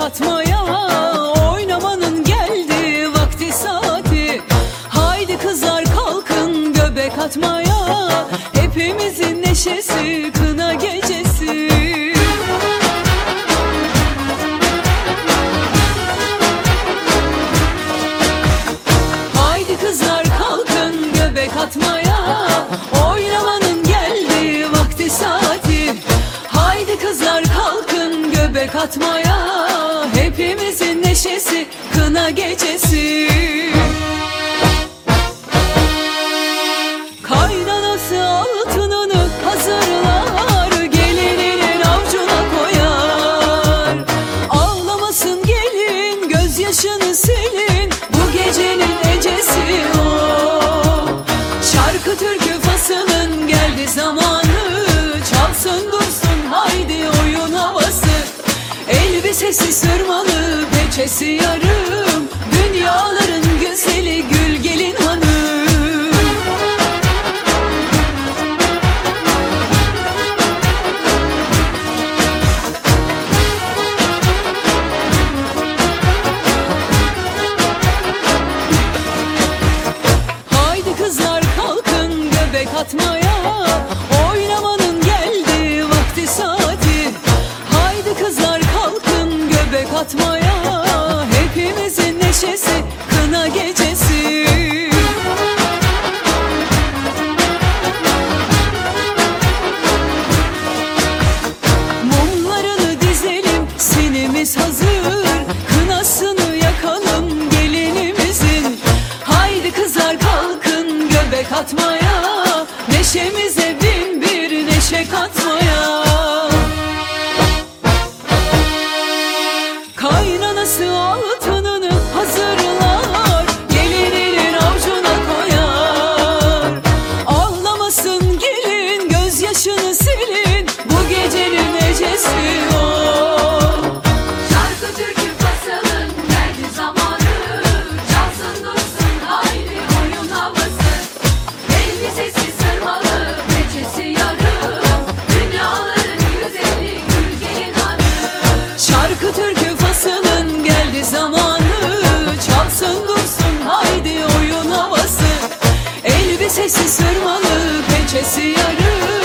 atmaya Oynamanın geldi vakti saati. Haydi kızlar kalkın göbek atmaya Hepimizin neşesi kına gecesi. Haydi kızlar kalkın göbek atmaya Oynamanın geldi vakti saati. Haydi kızlar kalkın göbek atmaya Hepimizin neşesi kına gecesi. Kaynanası altınını hazırlar Gelininin avcuna koyar. Ağlamasın gelin gözyaşını silin sırmalı peçesi yarım Dünyaların güzeli gül gelin hanım. Haydi kızlar kalkın göbek atmaya göbek atmaya Hepimizin neşesi kına gecesi yürü.